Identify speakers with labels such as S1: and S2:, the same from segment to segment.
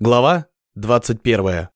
S1: Глава 21.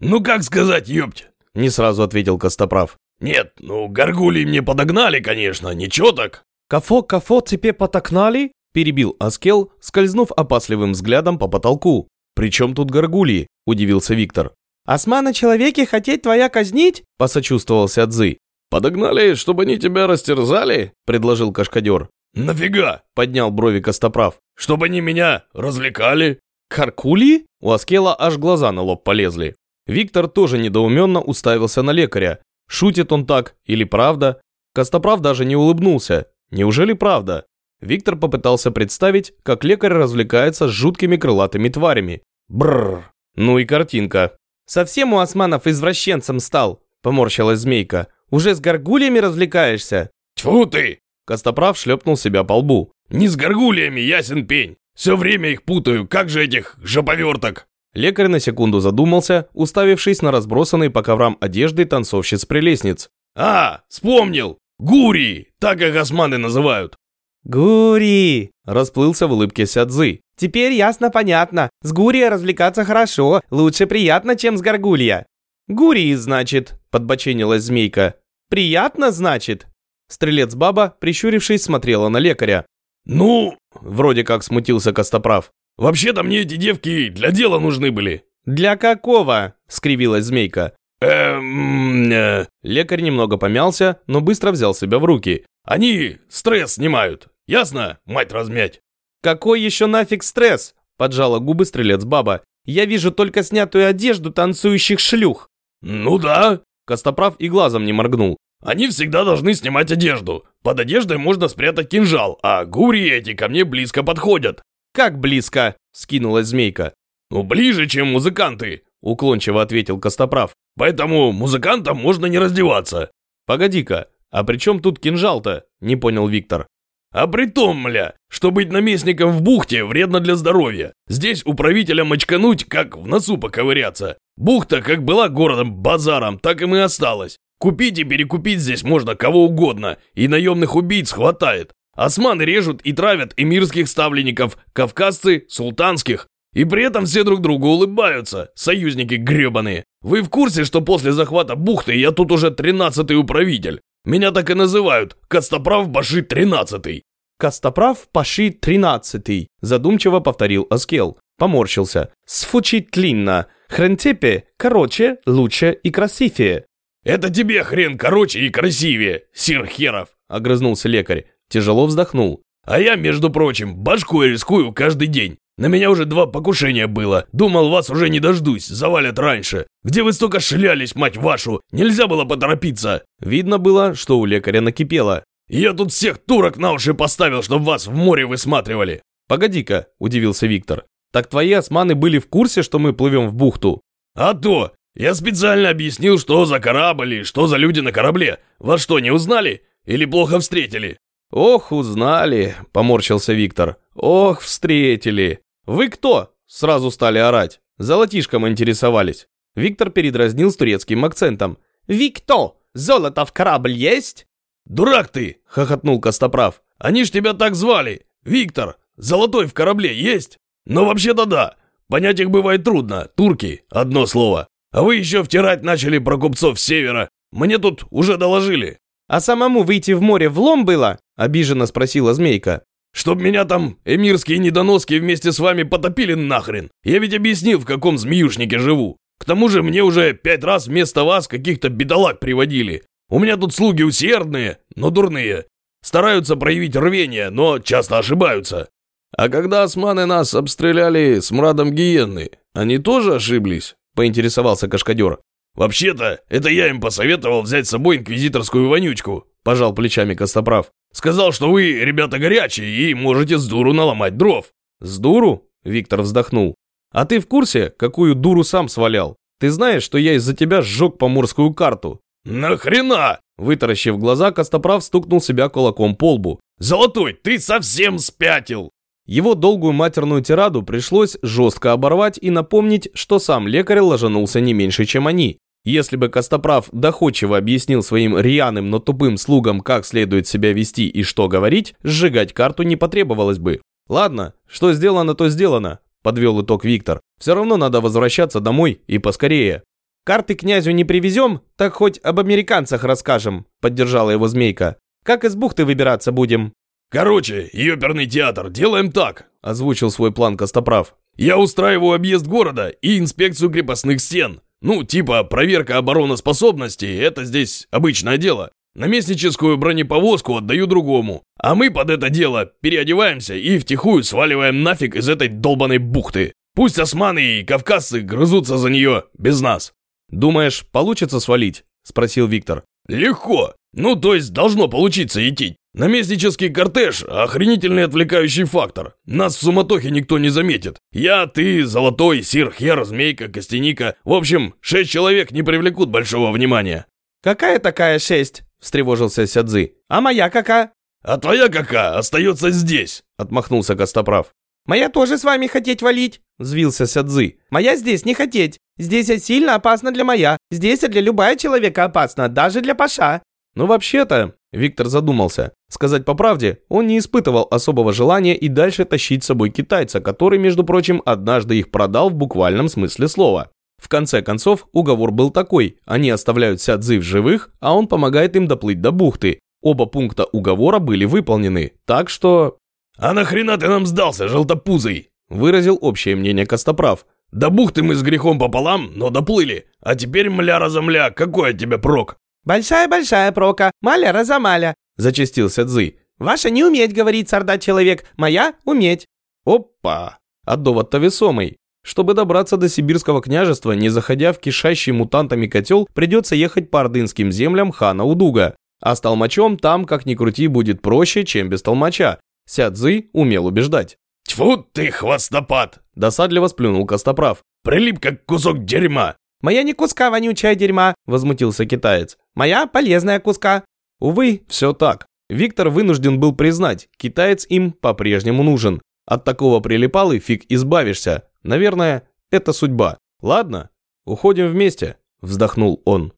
S2: «Ну как сказать, ёпть?»
S1: — не сразу ответил Костоправ.
S2: «Нет, ну горгулей мне подогнали, конечно, ничего так».
S1: «Кафо, кафо, тебе потокнали?» — перебил Аскел, скользнув опасливым взглядом по потолку. «При чем тут горгульи?» — удивился Виктор. «Осма на человеке хотеть твоя казнить?» — посочувствовал Сядзы.
S2: «Подогнали, чтобы они тебя растерзали?»
S1: — предложил Кашкадер.
S2: «Нафига?»
S1: — поднял брови Костоправ.
S2: «Чтобы они меня развлекали?»
S1: «Каркули?» У Аскела аж глаза на лоб полезли. Виктор тоже недоуменно уставился на лекаря. Шутит он так или правда? Костоправ даже не улыбнулся. Неужели правда? Виктор попытался представить, как лекарь развлекается с жуткими крылатыми тварями. Бррр. Ну и картинка. «Совсем у османов извращенцем стал», — поморщилась змейка. «Уже с горгульями развлекаешься?»
S2: «Тьфу ты!»
S1: Костоправ шлепнул себя по лбу.
S2: «Не с горгульями, ясен пень. Все время их путаю, как же этих жоповерток!»
S1: Лекарь на секунду задумался, уставившись на разбросанные по коврам одежды танцовщиц-прелестниц.
S2: «А, вспомнил! Гури! Так их османы называют!»
S1: «Гури!» – расплылся в улыбке Сядзы. «Теперь ясно-понятно. С Гурия развлекаться хорошо, лучше приятно, чем с Горгулья». «Гурии, значит», – подбоченилась змейка. «Приятно, значит?» Стрелец-баба, прищурившись, смотрела на лекаря.
S2: «Ну...»
S1: – вроде как смутился Костоправ.
S2: «Вообще-то мне эти девки для дела нужны были».
S1: «Для какого?» – скривилась змейка.
S2: «Эм...» э,
S1: Лекарь немного помялся, но быстро взял себя в руки.
S2: «Они стресс снимают. Ясно, мать размять?»
S1: «Какой еще нафиг стресс?» – поджала губы стрелец-баба. «Я вижу только снятую одежду танцующих шлюх».
S2: «Ну да».
S1: Костоправ и глазом не моргнул.
S2: Они всегда должны снимать одежду. Под одеждой можно спрятать кинжал, а гури эти ко мне близко подходят».
S1: «Как близко?» – скинулась змейка.
S2: «Ну, ближе, чем музыканты», – уклончиво ответил Костоправ. «Поэтому музыкантам можно не раздеваться».
S1: «Погоди-ка, а при чем тут кинжал-то?» – не понял Виктор.
S2: «А при том, мля, что быть наместником в бухте вредно для здоровья. Здесь у правителя мочкануть, как в носу поковыряться. Бухта как была городом-базаром, так и мы осталась. Купить и перекупить здесь можно кого угодно, и наемных убийц хватает. Османы режут и травят эмирских ставленников, кавказцы – султанских. И при этом все друг другу улыбаются, союзники гребаные. Вы в курсе, что после захвата бухты я тут уже тринадцатый управитель? Меня так и называют – Костоправ Баши тринадцатый.
S1: «Костоправ Паши тринадцатый», задумчиво повторил Аскел. Поморщился. «Сфучить длинно. Хрентепе короче, лучше и красивее».
S2: «Это тебе хрен короче и красивее, сир Херов!» – огрызнулся лекарь.
S1: Тяжело вздохнул.
S2: «А я, между прочим, башкой рискую каждый день. На меня уже два покушения было. Думал, вас уже не дождусь, завалят раньше. Где вы столько шлялись, мать вашу? Нельзя было поторопиться!»
S1: Видно было, что у лекаря накипело.
S2: «Я тут всех турок на уши поставил, чтобы вас в море высматривали!»
S1: «Погоди-ка», – удивился Виктор. «Так твои османы были в курсе, что мы плывем в бухту?»
S2: «А то! Я специально объяснил, что за корабль и что за люди на корабле. Вас что, не узнали? Или плохо встретили?»
S1: «Ох, узнали», – поморщился Виктор. «Ох, встретили». «Вы кто?» – сразу стали орать. Золотишком интересовались. Виктор передразнил с турецким акцентом. «Викто, золото в корабль есть?»
S2: «Дурак ты!» – хохотнул Костоправ. «Они ж тебя так звали! Виктор, золотой в корабле есть? Но вообще-то да. Понять их бывает трудно. Турки, одно слово. А вы еще втирать начали про купцов севера. Мне тут уже доложили».
S1: «А самому выйти в море влом было?» – обиженно спросила змейка.
S2: «Чтоб меня там эмирские недоноски вместе с вами потопили нахрен. Я ведь объяснил, в каком змеюшнике живу. К тому же мне уже пять раз вместо вас каких-то бедолаг приводили. У меня тут слуги усердные, но дурные. Стараются проявить рвение, но часто ошибаются. А когда османы нас обстреляли с мрадом гиенны, они тоже ошиблись?» – поинтересовался Кашкадер. «Вообще-то, это я им посоветовал взять с собой инквизиторскую вонючку», – пожал плечами Костоправ. «Сказал, что вы, ребята, горячие и можете с дуру наломать дров».
S1: «С дуру?» – Виктор вздохнул. «А ты в курсе, какую дуру сам свалял? Ты знаешь, что я из-за тебя сжег поморскую карту?»
S2: «Нахрена?»
S1: Вытаращив глаза, Костоправ стукнул себя кулаком по лбу.
S2: «Золотой, ты совсем спятил!»
S1: Его долгую матерную тираду пришлось жестко оборвать и напомнить, что сам лекарь ложанулся не меньше, чем они. Если бы Костоправ доходчиво объяснил своим рьяным, но тупым слугам, как следует себя вести и что говорить, сжигать карту не потребовалось бы. Ладно, что сделано, то сделано. подвел итог Виктор. Все равно надо возвращаться домой и поскорее. Карты князю не привезем, так хоть об американцах расскажем, поддержала его змейка. Как из бухты выбираться будем?
S2: Короче, ёперный театр, делаем так,
S1: озвучил свой план Костоправ.
S2: Я устраиваю объезд города и инспекцию крепостных стен. Ну, типа, проверка обороноспособности – это здесь обычное дело. Наместническую бронеповозку отдаю другому. А мы под это дело переодеваемся и втихую сваливаем нафиг из этой долбанной бухты. Пусть османы и кавказцы грызутся за нее без нас.
S1: «Думаешь, получится свалить?» – спросил Виктор.
S2: «Легко. Ну, то есть должно получиться идти. Наместнический кортеж – охренительный отвлекающий фактор. Нас в суматохе никто не заметит. Я, ты, Золотой, Сир, Хер, Змейка, Костяника. В общем, шесть человек не привлекут большого внимания».
S1: «Какая такая шесть?» – встревожился Сядзы. «А моя какая?»
S2: «А твоя какая остается здесь?» – отмахнулся Костоправ.
S3: «Моя тоже с вами хотеть валить?» – взвился Сядзы. «Моя здесь не хотеть. Здесь это сильно опасно для моя. Здесь для любая человека опасно, даже для Паша».
S1: «Ну вообще-то», – Виктор задумался, сказать по правде, он не испытывал особого желания и дальше тащить с собой китайца, который, между прочим, однажды их продал в буквальном смысле слова. В конце концов, уговор был такой, они оставляют Сядзы в живых, а он помогает им доплыть до бухты. Оба пункта уговора были выполнены, так что...
S2: «А нахрена ты нам сдался, желтопузый?»
S1: выразил общее мнение Костоправ.
S2: «До бухты мы с грехом пополам, но доплыли. А теперь, мля за мля, какой от тебя прок?»
S3: «Большая-большая прока, маля за маля»,
S1: зачастился Цзы.
S3: «Ваша не уметь, говорит сорда человек, моя уметь».
S1: Опа! А довод-то весомый. Чтобы добраться до сибирского княжества, не заходя в кишащий мутантами котел, придется ехать по ордынским землям хана Удуга. А с толмачом там, как ни крути, будет проще, чем без толмача. Сядзы умел убеждать.
S2: «Тьфу ты, хвостопад!»
S1: – досадливо сплюнул Костоправ.
S2: «Прилип, как кусок дерьма!»
S3: «Моя не куска вонючая дерьма!» – возмутился китаец. «Моя полезная куска!»
S1: Увы, все так. Виктор вынужден был признать, китаец им по-прежнему нужен. От такого прилипалы фиг избавишься. Наверное, это судьба. Ладно, уходим вместе, вздохнул он.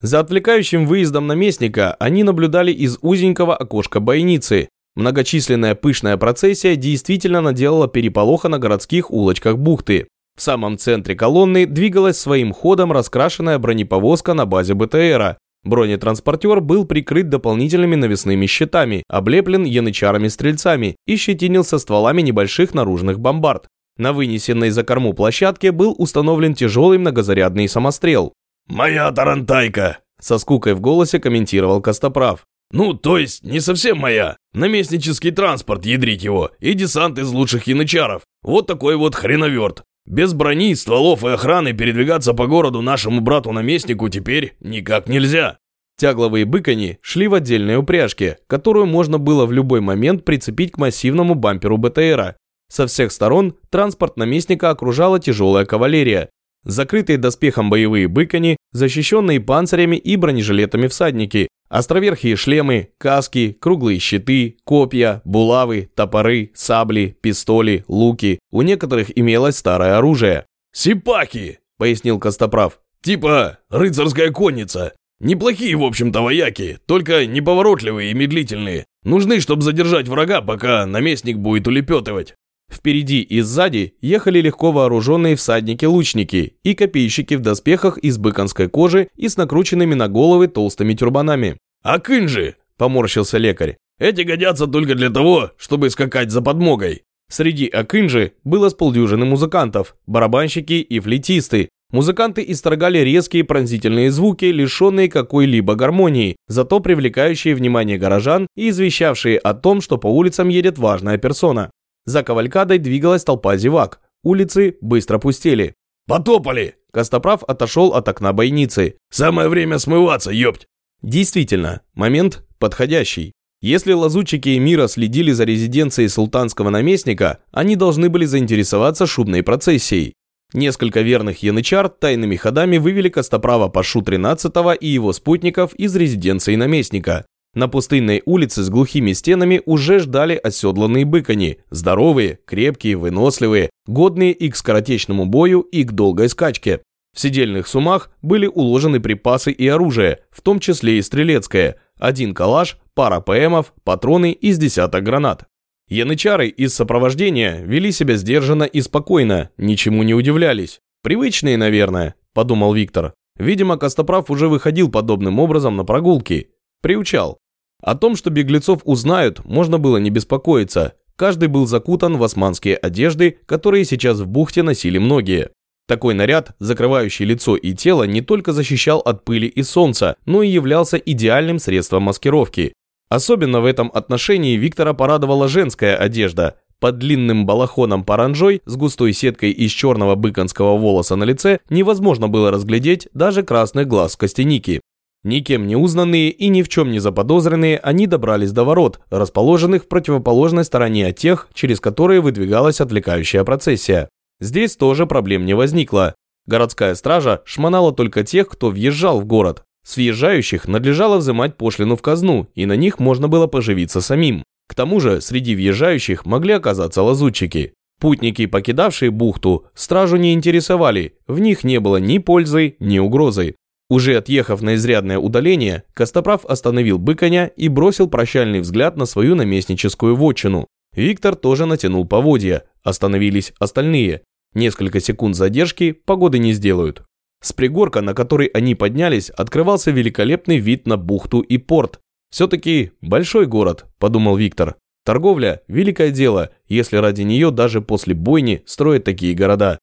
S1: За отвлекающим выездом наместника они наблюдали из узенького окошка бойницы. Многочисленная пышная процессия действительно наделала переполоха на городских улочках бухты. В самом центре колонны двигалась своим ходом раскрашенная бронеповозка на базе БТРа. Бронетранспортер был прикрыт дополнительными навесными щитами, облеплен янычарами-стрельцами и щетинился стволами небольших наружных бомбард. На вынесенной за корму площадке был установлен тяжелый многозарядный самострел.
S2: «Моя тарантайка!»
S1: Со скукой в голосе комментировал Костоправ.
S2: «Ну, то есть, не совсем моя. Наместнический транспорт, ядрить его, и десант из лучших янычаров. Вот такой вот хреноверт. Без брони, стволов и охраны передвигаться по городу нашему брату-наместнику теперь никак нельзя».
S1: Тягловые быкани шли в отдельной упряжке, которую можно было в любой момент прицепить к массивному бамперу БТРа. Со всех сторон транспорт наместника окружала тяжелая кавалерия. Закрытые доспехом боевые быкани, защищенные панцирями и бронежилетами всадники, островерхие шлемы, каски, круглые щиты, копья, булавы, топоры, сабли, пистоли, луки. У некоторых имелось старое оружие.
S2: «Сипаки!» – пояснил Костоправ. «Типа рыцарская конница. Неплохие, в общем-то, вояки, только неповоротливые и медлительные. Нужны, чтобы задержать врага, пока наместник будет улепетывать.
S1: Впереди и сзади ехали легко вооруженные всадники-лучники и копейщики в доспехах из быконской кожи и с накрученными на головы толстыми тюрбанами.
S2: «А кынжи!» – поморщился лекарь. «Эти годятся только для того, чтобы скакать за подмогой».
S1: Среди акынжи было с полдюжины музыкантов, барабанщики и флейтисты. Музыканты исторгали резкие пронзительные звуки, лишенные какой-либо гармонии, зато привлекающие внимание горожан и извещавшие о том, что по улицам едет важная персона. За кавалькадой двигалась толпа зевак. Улицы быстро пустели.
S2: «Потопали!»
S1: Костоправ отошел от окна бойницы.
S2: «Самое время смываться, ёпть!»
S1: Действительно, момент подходящий. Если лазутчики мира следили за резиденцией султанского наместника, они должны были заинтересоваться шубной процессией. Несколько верных янычар тайными ходами вывели Костоправа Пашу 13 и его спутников из резиденции наместника. На пустынной улице с глухими стенами уже ждали оседланные быкани, здоровые, крепкие, выносливые, годные и к скоротечному бою, и к долгой скачке. В сидельных сумах были уложены припасы и оружие, в том числе и стрелецкое, один калаш, пара ПМов, патроны из десяток гранат. Янычары из сопровождения вели себя сдержанно и спокойно, ничему не удивлялись. Привычные, наверное, подумал Виктор. Видимо, Костоправ уже выходил подобным образом на прогулки. Приучал. О том, что беглецов узнают, можно было не беспокоиться. Каждый был закутан в османские одежды, которые сейчас в бухте носили многие. Такой наряд, закрывающий лицо и тело, не только защищал от пыли и солнца, но и являлся идеальным средством маскировки. Особенно в этом отношении Виктора порадовала женская одежда. Под длинным балахоном паранжой с густой сеткой из черного быконского волоса на лице невозможно было разглядеть даже красных глаз костяники. Никем не узнанные и ни в чем не заподозренные, они добрались до ворот, расположенных в противоположной стороне от тех, через которые выдвигалась отвлекающая процессия. Здесь тоже проблем не возникло. Городская стража шмонала только тех, кто въезжал в город. С въезжающих надлежало взимать пошлину в казну, и на них можно было поживиться самим. К тому же, среди въезжающих могли оказаться лазутчики. Путники, покидавшие бухту, стражу не интересовали, в них не было ни пользы, ни угрозы. Уже отъехав на изрядное удаление, Костоправ остановил быконя и бросил прощальный взгляд на свою наместническую вотчину. Виктор тоже натянул поводья, остановились остальные. Несколько секунд задержки погоды не сделают. С пригорка, на который они поднялись, открывался великолепный вид на бухту и порт. Все-таки большой город, подумал Виктор. Торговля – великое дело, если ради нее даже после бойни строят такие города.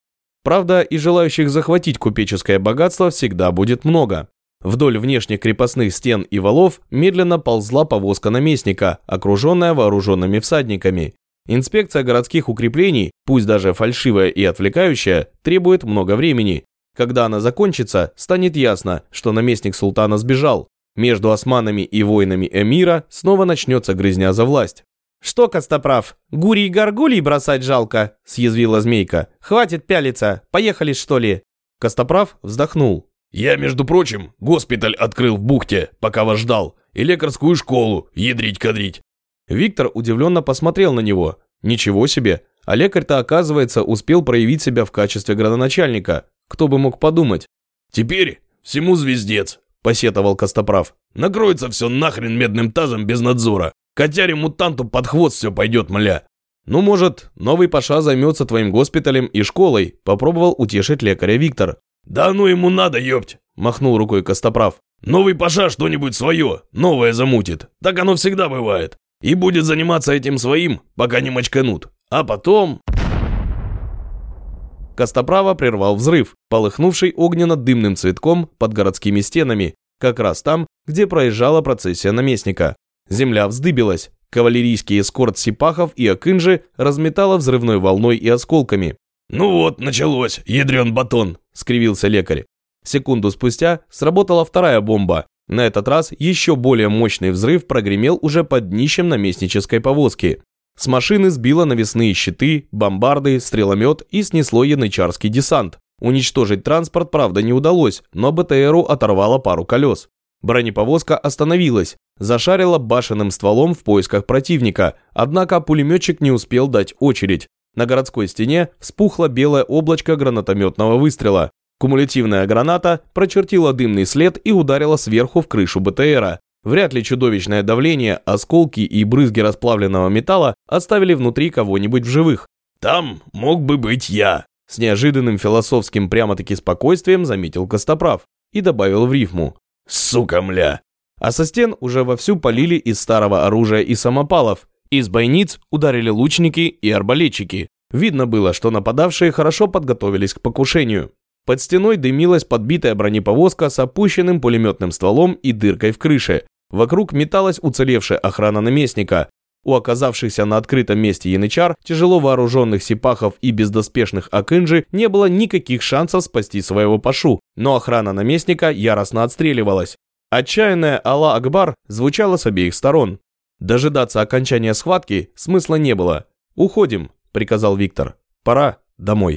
S1: Правда, и желающих захватить купеческое богатство всегда будет много. Вдоль внешних крепостных стен и валов медленно ползла повозка наместника, окруженная вооруженными всадниками. Инспекция городских укреплений, пусть даже фальшивая и отвлекающая, требует много времени. Когда она закончится, станет ясно, что наместник султана сбежал. Между османами и воинами эмира снова начнется грызня за власть.
S3: «Что, Костоправ, гури и горгулей бросать жалко?» – съязвила змейка. «Хватит пялиться, поехали что ли?»
S1: Костоправ вздохнул.
S2: «Я, между прочим, госпиталь открыл в бухте, пока вас ждал, и лекарскую школу, ядрить-кадрить.
S1: Виктор удивленно посмотрел на него. Ничего себе, а лекарь-то, оказывается, успел проявить себя в качестве градоначальника. Кто бы мог подумать?
S2: «Теперь всему звездец», – посетовал Костоправ. «Накроется все нахрен медным тазом без надзора. Котяре-мутанту под хвост все пойдет, мля».
S1: «Ну, может, новый Паша займется твоим госпиталем и школой», – попробовал утешить лекаря Виктор.
S2: «Да ну ему надо, ёпть!» – махнул рукой Костоправ. «Новый Паша что-нибудь свое, новое замутит. Так оно всегда бывает и будет заниматься этим своим, пока не мочканут. А потом...»
S1: Костоправа прервал взрыв, полыхнувший огненно-дымным цветком под городскими стенами, как раз там, где проезжала процессия наместника. Земля вздыбилась, кавалерийский эскорт сипахов и акынжи разметала взрывной волной и осколками.
S2: «Ну вот, началось, ядрен батон», – скривился лекарь.
S1: Секунду спустя сработала вторая бомба, на этот раз еще более мощный взрыв прогремел уже под днищем наместнической повозки. С машины сбило навесные щиты, бомбарды, стреломет и снесло янычарский десант. Уничтожить транспорт, правда, не удалось, но БТРу оторвало пару колес. Бронеповозка остановилась, зашарила башенным стволом в поисках противника, однако пулеметчик не успел дать очередь. На городской стене вспухло белое облачко гранатометного выстрела. Кумулятивная граната прочертила дымный след и ударила сверху в крышу БТРа. Вряд ли чудовищное давление, осколки и брызги расплавленного металла оставили внутри кого-нибудь в живых.
S2: «Там мог бы быть я», –
S1: с неожиданным философским прямо-таки спокойствием заметил Костоправ и добавил в рифму.
S2: «Сука, мля!»
S1: А со стен уже вовсю полили из старого оружия и самопалов. Из бойниц ударили лучники и арбалетчики. Видно было, что нападавшие хорошо подготовились к покушению. Под стеной дымилась подбитая бронеповозка с опущенным пулеметным стволом и дыркой в крыше. Вокруг металась уцелевшая охрана наместника. У оказавшихся на открытом месте янычар, тяжело вооруженных сипахов и бездоспешных акынжи не было никаких шансов спасти своего пашу, но охрана наместника яростно отстреливалась. Отчаянная Алла Акбар звучала с обеих сторон. Дожидаться окончания схватки смысла не было. «Уходим», – приказал Виктор. «Пора домой».